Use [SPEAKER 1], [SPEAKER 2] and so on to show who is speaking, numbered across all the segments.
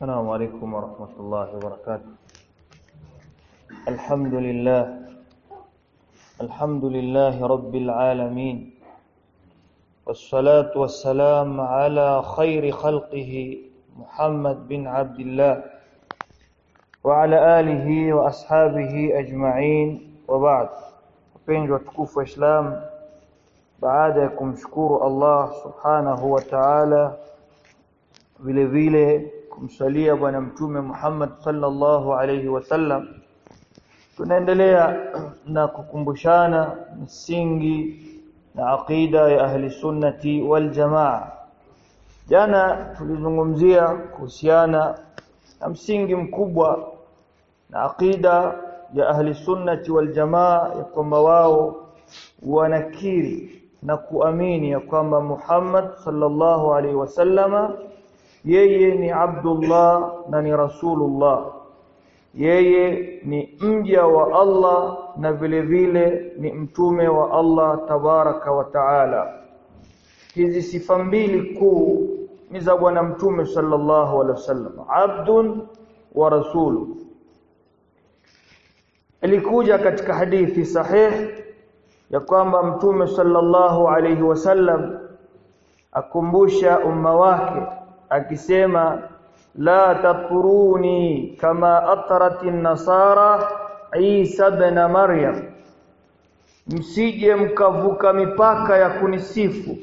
[SPEAKER 1] السلام عليكم ورحمة الله وبركاته. الحمد لله. الحمد لله رب العالمين. والصلاة والسلام على خير خلقه محمد بن عبد الله وعلى آله وأصحابه أجمعين. وبعد. Islam baada ya kumshukuru Allah subhanahu wa ta'ala vile vile kumsalia bwana mtume Muhammad sallallahu alayhi wasallam tunaendelea na kukumbushana msingi na aqida ya ahli sunnati wal jamaa. Jana tulizungumzia kuhusiana na msingi mkubwa na aqida ya ahli sunnati wal jamaa ya kwamba wao wanakiri na kuamini ya kwamba Muhammad sallallahu alaihi wasallama yeye ni Abdullah na ni Rasulullah. Yeye ni mja wa Allah na vile vile ni mtume wa Allah tabaraka wa taala. Hizi sifa mbili kuu ni za bwana mtume sallallahu alaihi wasallam. Abdun wa rasulu ilikuja katika hadithi sahih ya kwamba mtume sallallahu alaihi wasallam akumbusha umma wake akisema la tatruni kama atrati nasara Isa ibn Maryam. Msije mkavuka mipaka ya kunisifu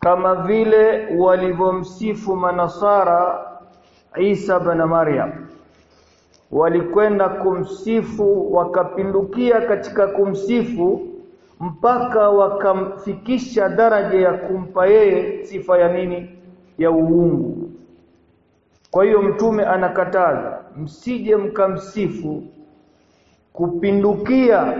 [SPEAKER 1] kama vile walivyomsifu manasara Isa ibn Maryam. Walikwenda kumsifu wakapindukia katika kumsifu mpaka wakamfikisha daraja ya kumpa yeye sifa ya nini ya uungu. Kwa hiyo mtume anakataza msije mkamsifu kupindukia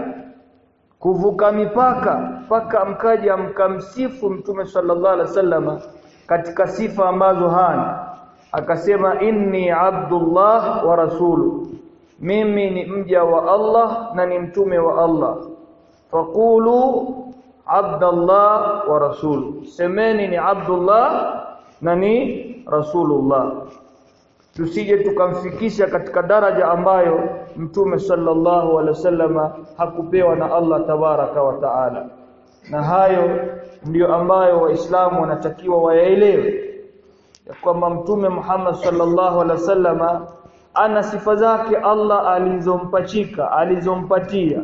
[SPEAKER 1] kuvuka mipaka paka mkaja mkamsifu mtume sallallahu alaihi wasallam katika sifa ambazo hana. Akasema inni abdullah wa rasulu mimi ni mja wa Allah na ni mtume wa Allah. Faqulu abdullah wa rasulu semeni ni abdullah na ni rasulullah. Tusije tukamfikisha katika daraja ambayo mtume sallallahu alaihi wasallama hakupewa na Allah tabaraka wa taala. Na hayo ndiyo ambayo waislamu wanatakiwa wayaelewe ya kwamba mtume Muhammad sallallahu alaihi wasallama ana sifa zake Allah alizompachika alizompatia.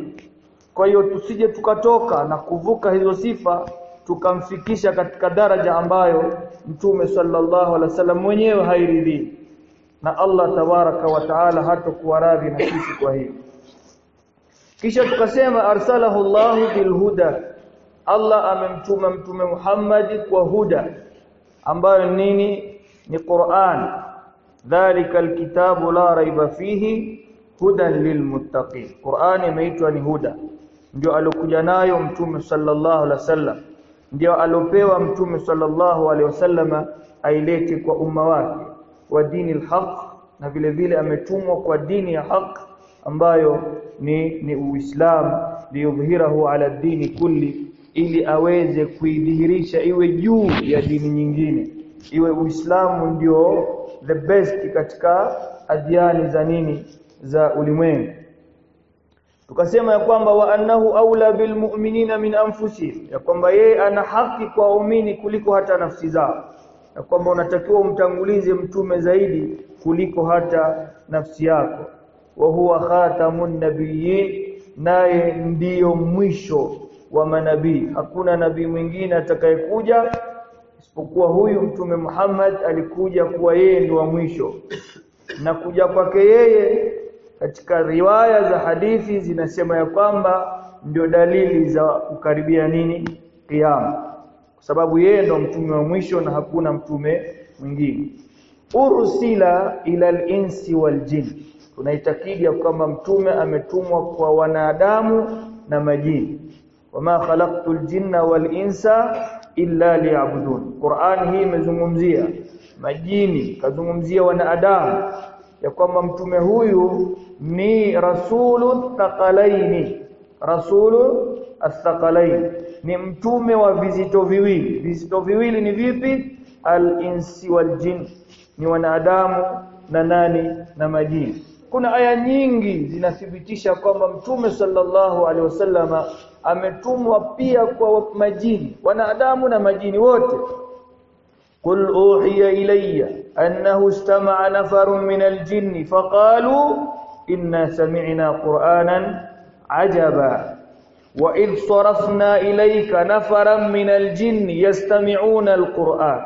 [SPEAKER 1] Kwa hiyo tusije tukatoka na kuvuka hizo sifa tukamfikisha katika daraja ambayo mtume sallallahu alaihi wasallam mwenyewe hairidhii na Allah tabaraka wa taala hatakuwa radhi na sisi kwa hiyo kisha tukasema arsalahu Allah bilhuda Allah amemtuma mtume Muhammad kwa huda ambayo nini? Ni Qur'an. Dhalika alkitabu la raiba fihi hudan lilmuttaqin Qur'an imeitwa ni huda. Ndio alokuja nayo mtume sallallahu alaihi wasallam ndio alopewa mtume sallallahu alaihi wasallama ailete kwa umma wake wa dini alhaq na vile vile ametumwa kwa dini ya haq ambayo ni ni Uislamu liyudhhirahu ala dini kulli ili aweze kuidhihirisha iwe juu ya dini nyingine. Iwe Uislamu ndio the best katika adiani za nini za ulimwengu tukasema ya kwamba wa annahu aula bilmu'minina min anfusihim ya kwamba yeye ana haki kwa waumini kuliko hata nafsi zao ya kwamba unatakiwa umtangulize mtume zaidi kuliko hata nafsi yako. Wa huwa khatamun nabiyyin naye ndiyo mwisho wa manabii. Hakuna nabii mwingine atakayekuja isipokuwa huyu mtume Muhammad alikuja kuwa yeye ndio wa mwisho. Na kuja kwake yeye katika riwaya za hadithi zinasema ya kwamba ndio dalili za kukaribia nini? Kiyama kwa sababu yeye ndo mtume wa mwisho na hakuna mtume mwingine. Ursila ila al-insi wal tunaitakidi ya kwamba mtume ametumwa kwa wanadamu na majini. Wama khalaqtul jinna wal insa illa liya'budun. Qur'an hii imezungumzia. Majini kazungumzia wanadamu ya kwamba mtume huyu ni rasulu thaqalaini. Rasulu asthaqalaini ni mtume wa vizito viwili. Vizito viwili ni vipi? Al-insi wal-jin. Ni wanadamu na nani na majini. Kuna aya nyingi zinathibitisha kwamba mtume sallallahu alaihi wasallama ametumwa pia kwa majini. Wanadamu na majini wote. Qul uhiya ilayya. أنه استمع نفر من الجن فقالوا إنا سمعنا قرآنا عجبا. وإذ صرفنا إليك نفرا من الجن يستمعون القرآن.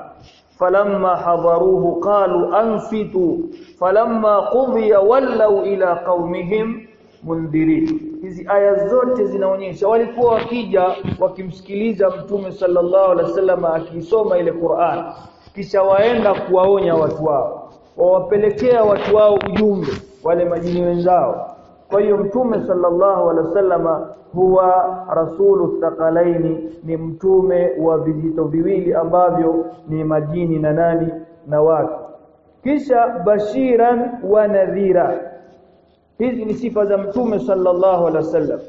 [SPEAKER 1] فلما حضروه قالوا أنفتوا فلما قضي ولوا إلى قومهم mundhirin hizi aya zote zinaonyesha walikuwa wakija wakimsikiliza mtume sallallahu alaihi wasallam akisoma ile Qur'an. Kisha waenda kuwaonya watu wao wawapelekea watu wao ujumbe wale majini wenzao. Kwa hiyo mtume sallallahu alaihi wasallama huwa rasulu thaqalaini ni mtume wa vijito viwili ambavyo ni majini na nani na watu. Kisha bashiran wa nadhira hizi ni sifa za mtume sallallahu alaihi wasallam.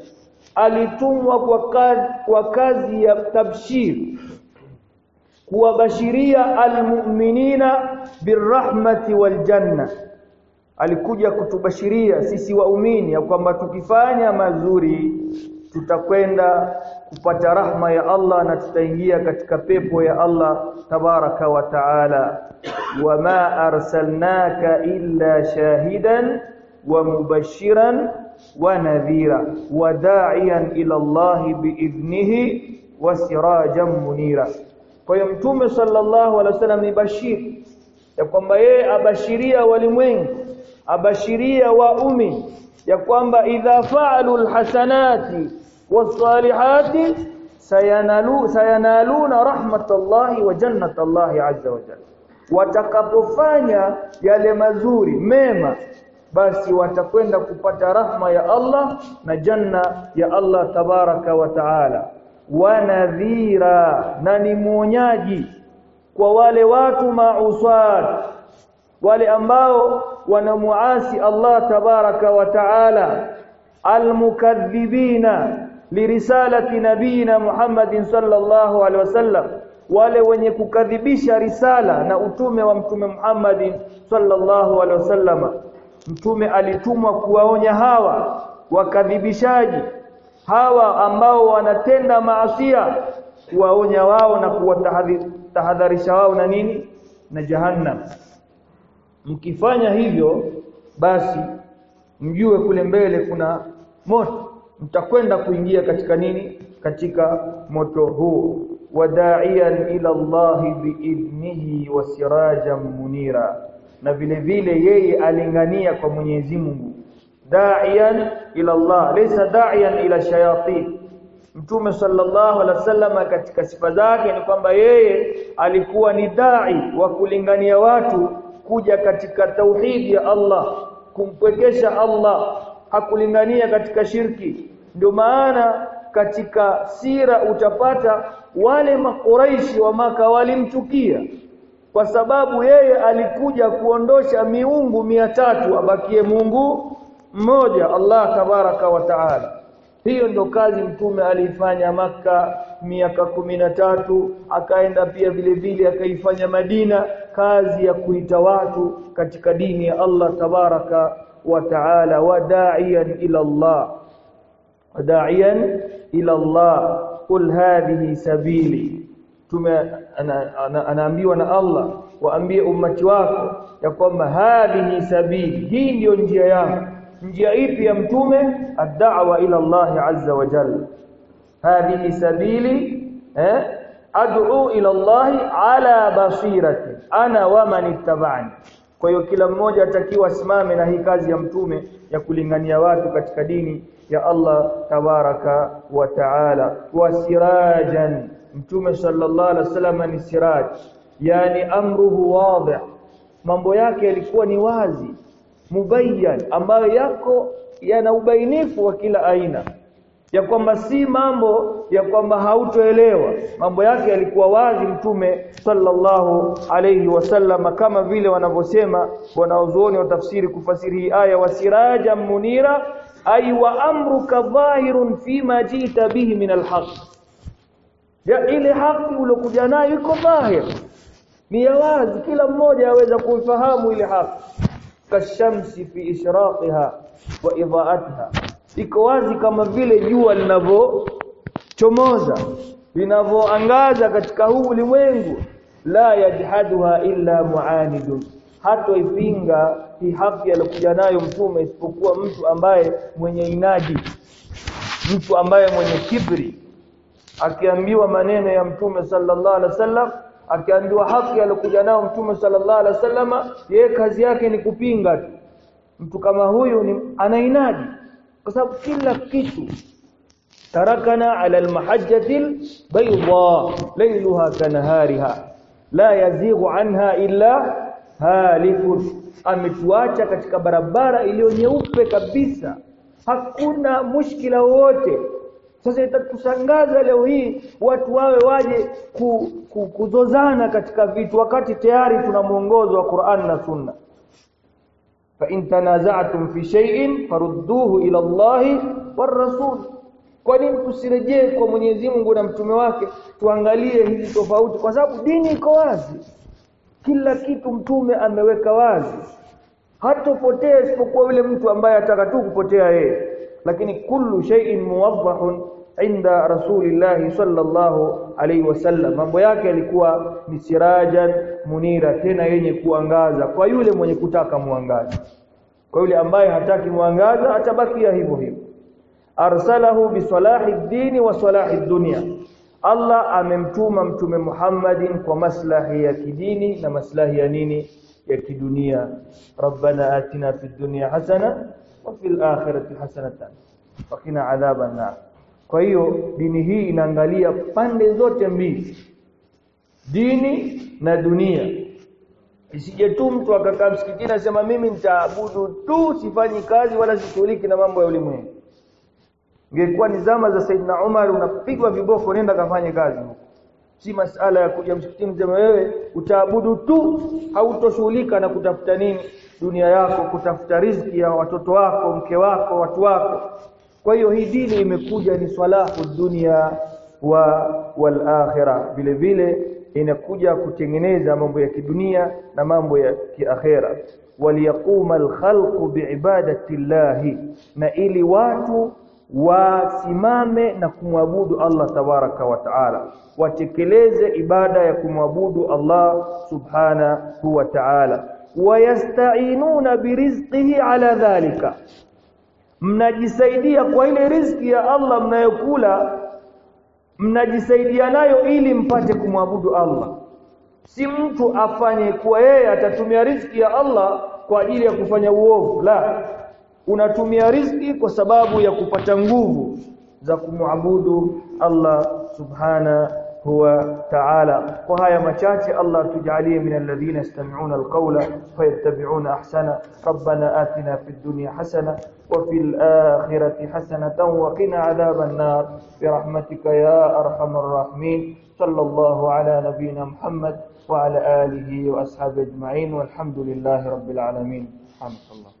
[SPEAKER 1] Alitumwa kwa kazi, kwa kazi ya tabshir kuwabashiria almu'minina birrahmati waljanna. Alikuja kutubashiria sisi waumini ya kwamba tukifanya mazuri tutakwenda kupata rahma ya Allah na tutaingia katika pepo ya Allah tabaraka wa taala. Wama arsalnaka illa shahidan wa mubashiran wa nadhira wa da'iyan ila Allah biidhnihi wa sirajan munira kwa hiyo mtume sallallahu alaihi wasallam ni bashir ya kwamba yeye abashiria walimwengu abashiria waumi ya kwamba idha fa'alu alhasanati was-salihati sayanalu sayanaluna rahmatallahi wa jannatallahi azza wa jalla. Watakapofanya yale mazuri mema basi watakwenda kupata rahma ya Allah na janna ya Allah tabaraka wa taala wa nadhira na ni mwonyaji kwa wale watu mausad wale ambao wanamuasi Allah tabaraka wa taala almukadhibina lirisalati nabina Muhammadin sallallahu alaihi wasallam wale wenye kukadhibisha risala na utume wa mtume Muhammadin sallallahu alaihi wasallam. Mtume alitumwa kuwaonya hawa wakadhibishaji hawa ambao wanatenda maasia kuwaonya wao na kuwatahadharisha wao na nini? Na jahannam. Mkifanya hivyo basi mjue kule mbele kuna moto. Mtakwenda kuingia katika nini? Katika moto huo. Wadaian ila Allah biidnihi wa sirajan munira. Na vile vile yeye alingania kwa Mwenyezi Mungu da'iyan ila Allah. Laysa da'iyan ila shayatin. Mtume sallallahu alaihi wasallam katika sifa zake ni kwamba yeye alikuwa ni dai wa kulingania watu kuja katika tauhidi ya Allah kumpwekesha Allah. Hakulingania katika shirki. Ndio maana katika sira utapata wale makuraishi wa maka walimchukia. Kwa sababu yeye alikuja kuondosha miungu mia tatu abakie Mungu mmoja Allah tabaraka wa taala. Hiyo ndio kazi mtume aliifanya maka miaka tatu akaenda pia vile vile akaifanya Madina kazi ya kuita watu katika dini ya Allah tabaraka wa taala. Wada'iyan ila Allah. Wada'iyan ila Allah. Qul hadhihi sabili. Tume anaambiwa na Allah waambie ummati wako ya kwamba hadhihi sabili. Hii ndiyo njia yangu njia ipi ya mtume ad-da'wa ila Allah azza wa jalla hadhihi sabili eh ad'u ila Allah ala basirati ana wa man ittaba'ani. Kwa hiyo kila mmoja atakiwa asimame na hii kazi ya mtume ya kulingania watu katika dini ya Allah tabaraka wa taala. Wa sirajan mtume sallallahu alaihi wasallam ni siraj yani amruhu wadih mambo yake yalikuwa ni wazi mubayyan ambayo yako yana ubainifu wa kila aina. Ya kwamba si mambo ya kwamba hautoelewa. Mambo yake yalikuwa wazi mtume sallallahu alayhi wasallam kama vile wanavyosema wanaozuoni wa tafsiri kufasiri hii aya wasiraja munira ay wa amruka dhahirun fima jita bihi min alhaq. Ya ile haki uliokuja nayo iko dhahir. Ni ya wazi kila mmoja aweza kuifahamu ile haki kashamsi fi ishraqiha wa idhaatiha iko wazi kama vile jua linavyochomoza linavyoangaza katika huu ulimwengu. La yajhaduha illa muanidun hatoipinga hi haki aliyokuja nayo mtume isipokuwa mtu ambaye mwenye inadi mtu ambaye mwenye kibri. Akiambiwa maneno ya mtume sallallahu alaihi wasallam akiambiwa haki aliyokuja nao mtume sallallahu alaihi wasallam ye kazi yake ni kupinga tu. Mtu kama huyu ni anainadi kwa sababu kila kitu tarakana ala almahajjatil bayda laylaha kanahariha la yazighu anha illa halikun ametuacha katika barabara iliyo nyeupe kabisa. Hakuna mushkila wowote sasa itatushangaza leo hii watu wawe waje ku, ku, kuzozana katika vitu wakati tayari tuna mwongozo wa Qur'an na Sunna. Fa in tanaza'tum fi shay'in farudduhu ila Allah war rasul. Kwa nini tusirejee kwa Mwenyezi Mungu na mtume wake? Tuangalie hizi tofauti kwa sababu dini iko wazi. Kila kitu mtume ameweka wazi. Hatopotea isipokuwa yule mtu ambaye ataka tu kupotea yeye lakini kullu shay'in muwaddahun inda rasulillahi sallallahu alaihi wasallam mambo yake yalikuwa ni sirajan munira tena yenye kuangaza kwa yule mwenye kutaka mwangaza. Kwa yule ambaye hataki mwangaza atabakia hivyo hivyo. Arsalahu bisalahi dini wa salahi dunya. Allah amemtuma mtume Muhammadin kwa maslahi ya kidini na maslahi ya nini? Ya kidunia. Rabbana atina fid dunya hasana wa fil akhirati hasanatan wa qina adhaban nar. Kwa hiyo dini hii inaangalia pande zote mbili dini na dunia. Isije tu mtu akakaa msikitini asema mimi nitaabudu tu sifanyi kazi wala sishughuliki na mambo ya ulimwengu. Ingekuwa ni zama za saidna Umar unapigwa viboko nenda kafanye kazi si masala ya kuja msikitini sema wewe utaabudu tu hautoshughulika na kutafuta nini dunia yako kutafuta riziki ya watoto wako mke wako watu wako. Kwa hiyo hii dini imekuja ni salahu dunia wa wal akhirah vile vile inakuja kutengeneza mambo ya kidunia na mambo ya kiakhera waliyaquma alkhalqu biibadati llahi na ili watu wasimame na kumwabudu Allah tabaraka wa taala. Watekeleze ibada ya kumwabudu Allah subhanahu wa ta'ala wayastainuna birizqihi ala dhalika. Mnajisaidia kwa ile riziki ya Allah mnayokula mnajisaidia nayo ili mpate kumwabudu Allah. Si mtu afanye kuwa yeye atatumia riziki ya Allah kwa ajili ya kufanya uovu. La unatumia riziki kwa sababu ya kupata nguvu za kumwabudu Allah subhanahu wa ta'ala kwa haya machache Allah tujalie min alladhina yastami'una alqawla fayattabi'una ahsana rabbana atina fid dunya hasana wa fil akhirati hasanatan wa qina adhaban nar bi rahmatika ya arhamar rahimin sallallahu ala nabiyyina muhammad wa ala alihi wa ashabihi ajma'in walhamdulillahi rabbil alamin subhanakallahumma